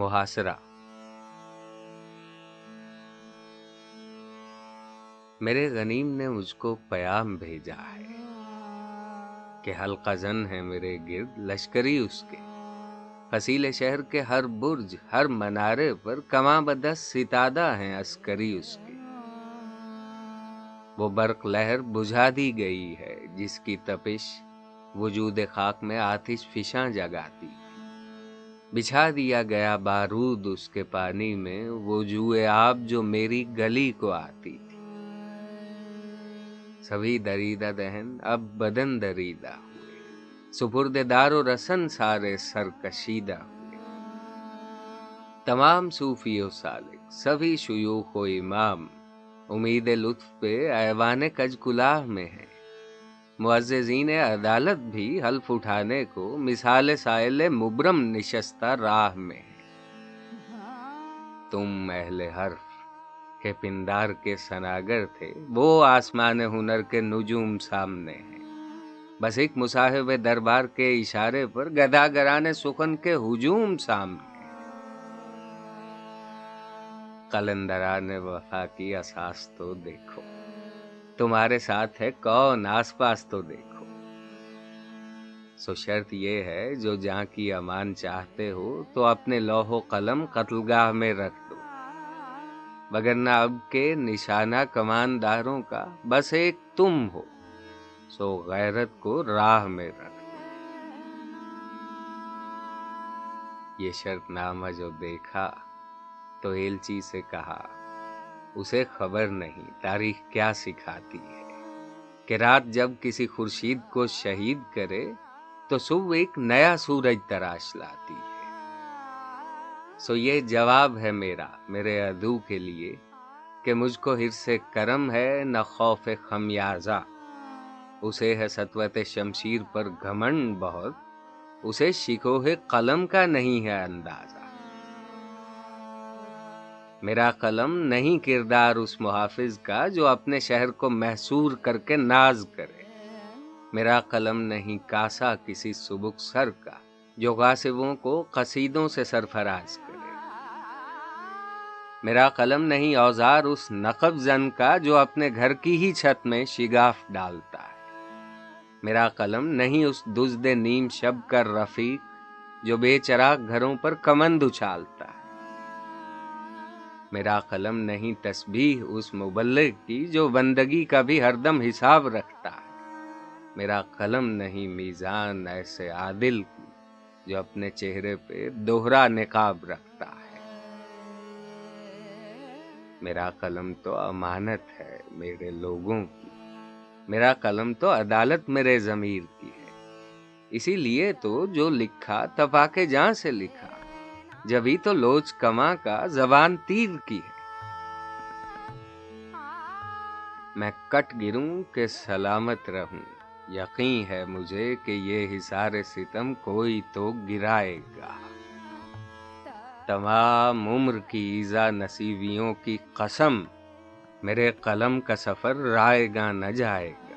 محاصرہ۔ میرے غنیم نے مجھ کو پیام بھیجا ہے کہ حلقہ زن ہے میرے گرد لشکری اس کے۔ فصیل شہر کے ہر برج، ہر منارے پر کماں بدس ستادہ ہیں عسکری اس کے۔ وہ برق لہر بجھا دی گئی ہے، جس کی تپش وجود خاک میں آتش فشاں جگاتی۔ بچھا دیا گیا بارود اس کے پانی میں، وہ جوئے آپ جو میری گلی کو آتی تھی۔ سبھی دریدہ دہن اب بدن دریدہ ہوئے۔ سپرد دار و رسن سارے سر کشیدہ ہوئے۔ تمام صوفی و سالک، سبھی شیوخ و امام، امید لطف پہ ایوان کج کلاہ میں ہیں۔ معززین عدالت بھی حلف اٹھانے کو مثال سائل مبرم نشستہ راہ میں۔ تم اہل حرف کے پندار کے سناگر تھے۔ وہ آسمان ہنر کے نجوم سامنے ہیں۔ بس ایک مصاحب دربار کے اشارے پر گدا گرانے سخن کے ہجوم سامنے قلندران وفا کی اساس تو دیکھو۔ تمہارے ساتھ ہے، کون؟ آس پاس تو دیکھو۔ سو شرط یہ ہے، جو جہاں کی امان چاہتے ہو، تو اپنے لوہ و قلم قتل گاہ میں رکھ دو۔ وگرنہ اب کے نشانہ کمانداروں کا، بس ایک تم ہو۔ سو غیرت کو راہ میں رکھ۔ دو یہ شرط نامہ جو دیکھا، تو ایلچی سے کہا اسے خبر نہیں، تاریخ کیا سکھاتی ہے؟ کہ رات جب کسی خورشید کو شہید کرے، تو صبح ایک نیا سورج تراش لاتی ہے۔ سو یہ جواب ہے میرا، میرے ادو کے لیے، کہ مجھ کو ہر سے کرم ہے، نہ خوف خمیازہ۔ اسے ہے ستوت شمشیر پر گھمنڈ بہت، اسے شکوہ قلم کا نہیں ہے اندازہ۔ میرا قلم نہیں کردار اس محافظ کا جو اپنے شہر کو محصور کر کے ناز کرے۔ میرا قلم نہیں کاسا کسی سبک سر کا جو غاسبوں کو قصیدوں سے سرفراز کرے۔ میرا قلم نہیں اوزار اس نقب زن کا جو اپنے گھر کی ہی چھت میں شگاف ڈالتا ہے۔ میرا قلم نہیں اس دزد نیم شب کر رفیق جو بے چراغ گھروں پر کمند اچھالتا میرا قلم نہیں تسبیح اس مبلغ کی جو بندگی کا بھی ہر دم حساب رکھتا ہے۔ میرا قلم نہیں میزان ایسے عادل کی جو اپنے چہرے پہ دوہرا نقاب رکھتا ہے۔ میرا قلم تو امانت ہے میرے لوگوں کی۔ میرا قلم تو عدالت میرے ضمیر کی ہے۔ اسی لیے تو جو لکھا تفا کے جہاں سے لکھا۔ جبھی تو لوچ کما کا زبان تیر کی ہے۔ میں کٹ گروں کہ سلامت رہوں۔ یقین ہے مجھے کہ یہ حسار ستم کوئی تو گرائے گا۔ تمام عمر کی ایزا نصیبیوں کی قسم، میرے قلم کا سفر رائے گا نہ جائے گا۔